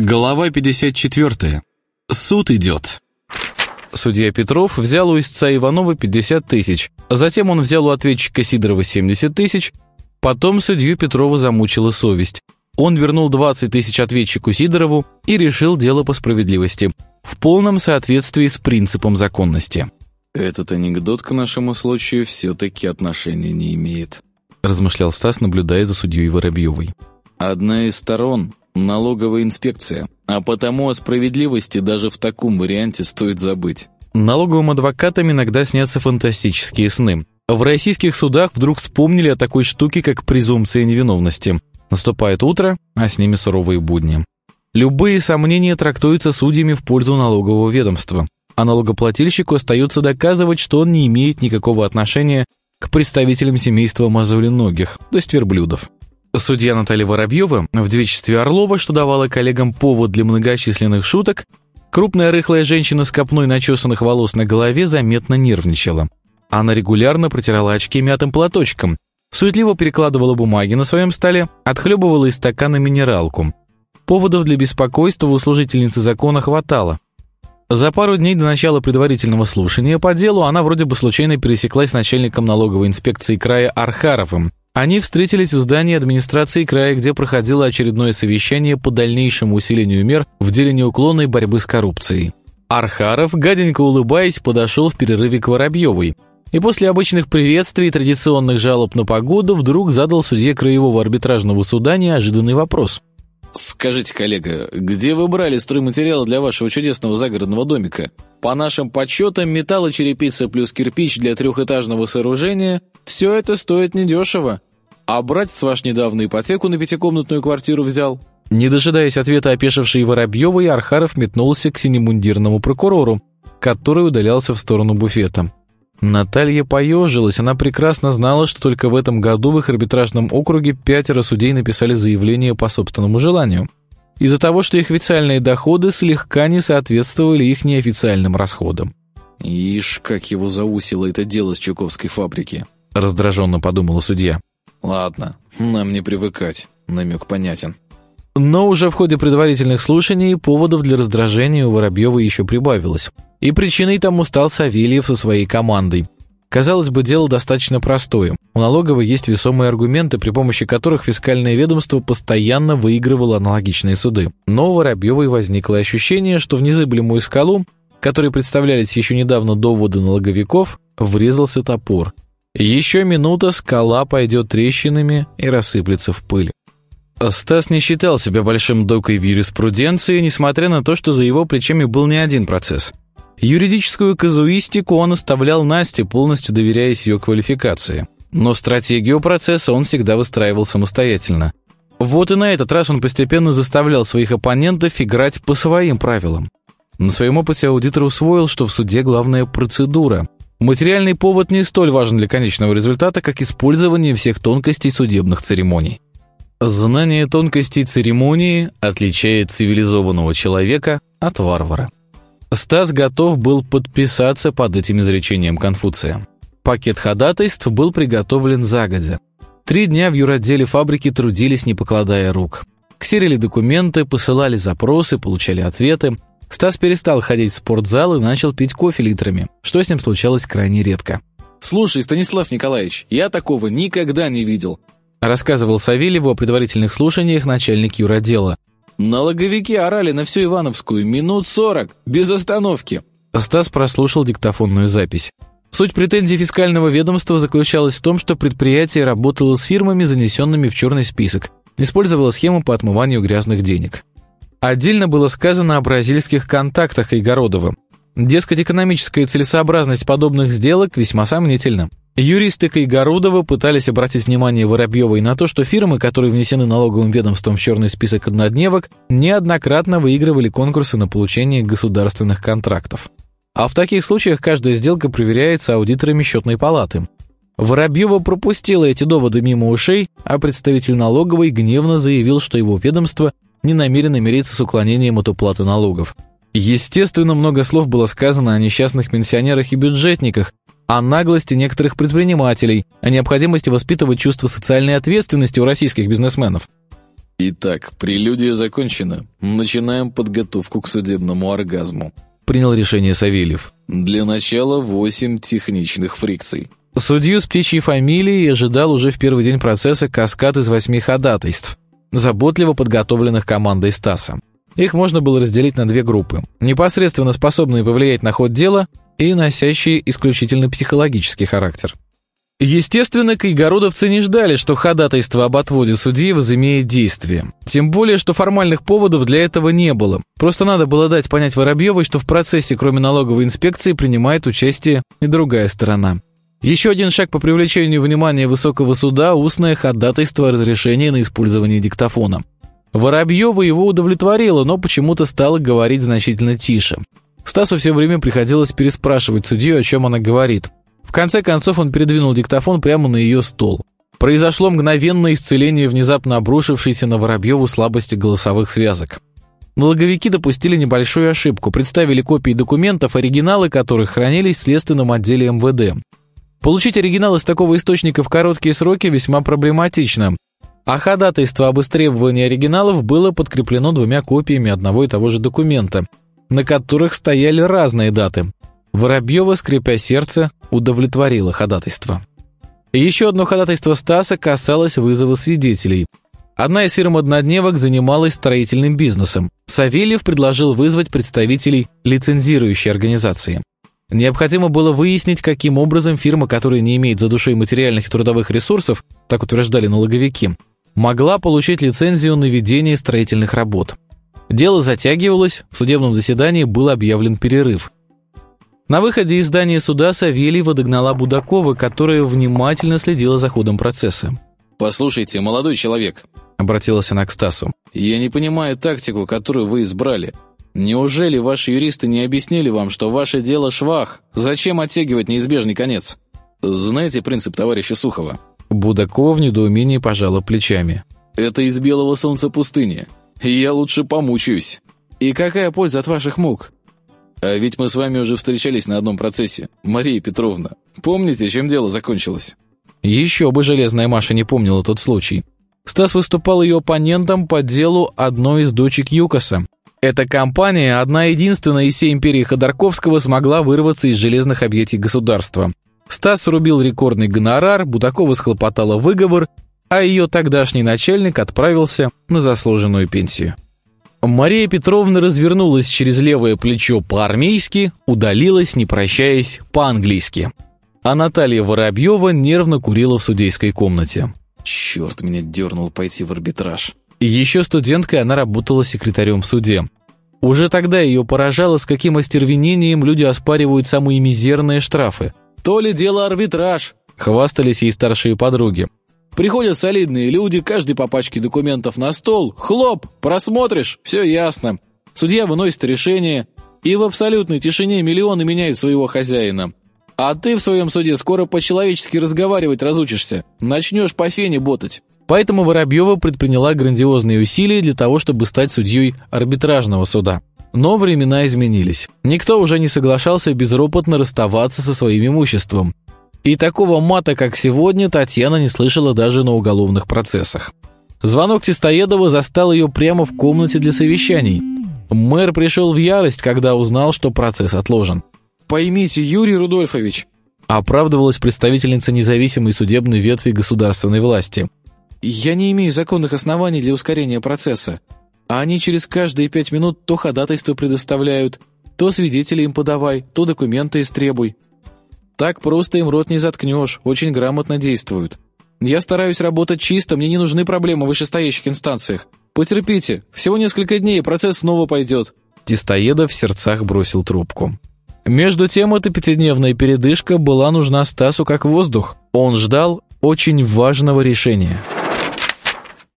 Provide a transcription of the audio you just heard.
Глава 54. Суд идет. Судья Петров взял у истца Иванова 50 тысяч, затем он взял у ответчика Сидорова 70 тысяч, потом судью Петрова замучила совесть. Он вернул 20 тысяч ответчику Сидорову и решил дело по справедливости, в полном соответствии с принципом законности. «Этот анекдот к нашему случаю все-таки отношения не имеет», размышлял Стас, наблюдая за судьей Воробьевой. «Одна из сторон налоговая инспекция, а потому о справедливости даже в таком варианте стоит забыть. Налоговым адвокатам иногда снятся фантастические сны. В российских судах вдруг вспомнили о такой штуке, как презумпция невиновности. Наступает утро, а с ними суровые будни. Любые сомнения трактуются судьями в пользу налогового ведомства, а налогоплательщику остается доказывать, что он не имеет никакого отношения к представителям семейства мозоленогих, то есть верблюдов. Судья Наталья Воробьева в девичестве Орлова, что давала коллегам повод для многочисленных шуток, крупная рыхлая женщина с копной начесанных волос на голове заметно нервничала. Она регулярно протирала очки мятым платочком, суетливо перекладывала бумаги на своем столе, отхлебывала из стакана минералку. Поводов для беспокойства у служительницы закона хватало. За пару дней до начала предварительного слушания по делу она вроде бы случайно пересеклась с начальником налоговой инспекции края Архаровым, они встретились в здании администрации края, где проходило очередное совещание по дальнейшему усилению мер в деле неуклонной борьбы с коррупцией. Архаров, гаденько улыбаясь, подошел в перерыве к Воробьевой и после обычных приветствий и традиционных жалоб на погоду вдруг задал судье Краевого арбитражного суда неожиданный вопрос. «Скажите, коллега, где вы брали стройматериалы для вашего чудесного загородного домика? По нашим подсчетам, металлочерепица плюс кирпич для трехэтажного сооружения – все это стоит недешево. А братец ваш недавно ипотеку на пятикомнатную квартиру взял. Не дожидаясь ответа опешившей Воробьевой, Архаров метнулся к синемундирному прокурору, который удалялся в сторону буфета. Наталья поежилась, она прекрасно знала, что только в этом году в их арбитражном округе пятеро судей написали заявление по собственному желанию. Из-за того, что их официальные доходы слегка не соответствовали их неофициальным расходам. «Ишь, как его заусило это дело с Чуковской фабрики», — раздраженно подумала судья. Ладно, нам не привыкать, намек понятен. Но уже в ходе предварительных слушаний поводов для раздражения у Воробьева еще прибавилось. И причиной тому стал Савельев со своей командой. Казалось бы, дело достаточно простое. У налоговой есть весомые аргументы, при помощи которых фискальное ведомство постоянно выигрывало аналогичные суды. Но у Воробьевой возникло ощущение, что в незыблемую скалу, которой представлялись еще недавно доводы налоговиков, врезался топор – еще минута, скала пойдет трещинами и рассыплется в пыль. Стас не считал себя большим докой в юриспруденции, несмотря на то, что за его плечами был не один процесс. Юридическую казуистику он оставлял Насте, полностью доверяясь ее квалификации. Но стратегию процесса он всегда выстраивал самостоятельно. Вот и на этот раз он постепенно заставлял своих оппонентов играть по своим правилам. На своем опыте аудитор усвоил, что в суде главная процедура – Материальный повод не столь важен для конечного результата, как использование всех тонкостей судебных церемоний. Знание тонкостей церемонии отличает цивилизованного человека от варвара. Стас готов был подписаться под этим изречением Конфуция. Пакет ходатайств был приготовлен загодя. Три дня в юротделе фабрики трудились, не покладая рук. Ксерили документы, посылали запросы, получали ответы. Стас перестал ходить в спортзал и начал пить кофе литрами, что с ним случалось крайне редко. «Слушай, Станислав Николаевич, я такого никогда не видел», рассказывал Савельеву о предварительных слушаниях начальник юродела. «Налоговики орали на всю Ивановскую минут сорок, без остановки». Стас прослушал диктофонную запись. Суть претензий фискального ведомства заключалась в том, что предприятие работало с фирмами, занесенными в черный список, использовало схему по отмыванию грязных денег. Отдельно было сказано о бразильских контактах Игородова. Дескать, экономическая целесообразность подобных сделок весьма сомнительна. Юристы Кайгородова пытались обратить внимание Воробьевой на то, что фирмы, которые внесены налоговым ведомством в черный список однодневок, неоднократно выигрывали конкурсы на получение государственных контрактов. А в таких случаях каждая сделка проверяется аудиторами счетной палаты. Воробьева пропустила эти доводы мимо ушей, а представитель налоговой гневно заявил, что его ведомство не намерена мириться с уклонением от уплаты налогов. Естественно, много слов было сказано о несчастных пенсионерах и бюджетниках, о наглости некоторых предпринимателей, о необходимости воспитывать чувство социальной ответственности у российских бизнесменов. Итак, прелюдия закончена. Начинаем подготовку к судебному оргазму. Принял решение Савельев. Для начала восемь техничных фрикций. Судью с птичьей фамилией ожидал уже в первый день процесса каскад из восьми ходатайств, заботливо подготовленных командой Стаса. Их можно было разделить на две группы. Непосредственно способные повлиять на ход дела и носящие исключительно психологический характер. Естественно, кайгородовцы не ждали, что ходатайство об отводе судьи возымеет действие. Тем более, что формальных поводов для этого не было. Просто надо было дать понять Воробьевой, что в процессе, кроме налоговой инспекции, принимает участие и другая сторона. Еще один шаг по привлечению внимания высокого суда – устное ходатайство о разрешении на использование диктофона. Воробьева его удовлетворила, но почему-то стала говорить значительно тише. Стасу все время приходилось переспрашивать судью, о чем она говорит. В конце концов он передвинул диктофон прямо на ее стол. Произошло мгновенное исцеление внезапно обрушившейся на Воробьеву слабости голосовых связок. Налоговики допустили небольшую ошибку, представили копии документов, оригиналы которых хранились в следственном отделе МВД. Получить оригинал из такого источника в короткие сроки весьма проблематично, а ходатайство об истребовании оригиналов было подкреплено двумя копиями одного и того же документа, на которых стояли разные даты. Воробьева, скрипя сердце, удовлетворила ходатайство. Еще одно ходатайство Стаса касалось вызова свидетелей. Одна из фирм «Однодневок» занималась строительным бизнесом. Савельев предложил вызвать представителей лицензирующей организации. Необходимо было выяснить, каким образом фирма, которая не имеет за душой материальных и трудовых ресурсов, так утверждали налоговики, могла получить лицензию на ведение строительных работ. Дело затягивалось, в судебном заседании был объявлен перерыв. На выходе из здания суда Савельева догнала Будакова, которая внимательно следила за ходом процесса. «Послушайте, молодой человек», — обратилась она к Стасу, «я не понимаю тактику, которую вы избрали. Неужели ваши юристы не объяснили вам, что ваше дело швах? Зачем оттягивать неизбежный конец? Знаете принцип товарища Сухова?» Будакова в недоумении пожала плечами. «Это из белого солнца пустыни. Я лучше помучаюсь. И какая польза от ваших мук? А ведь мы с вами уже встречались на одном процессе, Мария Петровна. Помните, чем дело закончилось?» Еще бы железная Маша не помнила тот случай. Стас выступал ее оппонентом по делу одной из дочек Юкоса. Эта компания, одна единственная из всей империи Ходорковского, смогла вырваться из железных объятий государства. Стас рубил рекордный гонорар, Будакова схлопотала выговор, а ее тогдашний начальник отправился на заслуженную пенсию. Мария Петровна развернулась через левое плечо по-армейски, удалилась, не прощаясь, по-английски. А Наталья Воробьева нервно курила в судейской комнате. «Черт меня дернул пойти в арбитраж». Еще студенткой она работала секретарем в суде. Уже тогда ее поражало, с каким остервенением люди оспаривают самые мизерные штрафы. «То ли дело арбитраж», — хвастались ей старшие подруги. Приходят солидные люди, каждый по пачке документов на стол. Хлоп, просмотришь, все ясно. Судья выносит решение, и в абсолютной тишине миллионы меняют своего хозяина. А ты в своем суде скоро по-человечески разговаривать разучишься. Начнешь по фене ботать. Поэтому Воробьева предприняла грандиозные усилия для того, чтобы стать судьей арбитражного суда. Но времена изменились. Никто уже не соглашался безропотно расставаться со своим имуществом. И такого мата, как сегодня, Татьяна не слышала даже на уголовных процессах. Звонок Тестоедова застал ее прямо в комнате для совещаний. Мэр пришел в ярость, когда узнал, что процесс отложен. «Поймите, Юрий Рудольфович», оправдывалась представительница независимой судебной ветви государственной власти. «Я не имею законных оснований для ускорения процесса, а они через каждые пять минут то ходатайство предоставляют, то свидетелей им подавай, то документы истребуй. Так просто им рот не заткнешь, очень грамотно действуют. Я стараюсь работать чисто, мне не нужны проблемы в вышестоящих инстанциях. Потерпите, всего несколько дней, и процесс снова пойдет». Тестоедов в сердцах бросил трубку. Между тем, эта пятидневная передышка была нужна Стасу как воздух. Он ждал очень важного решения –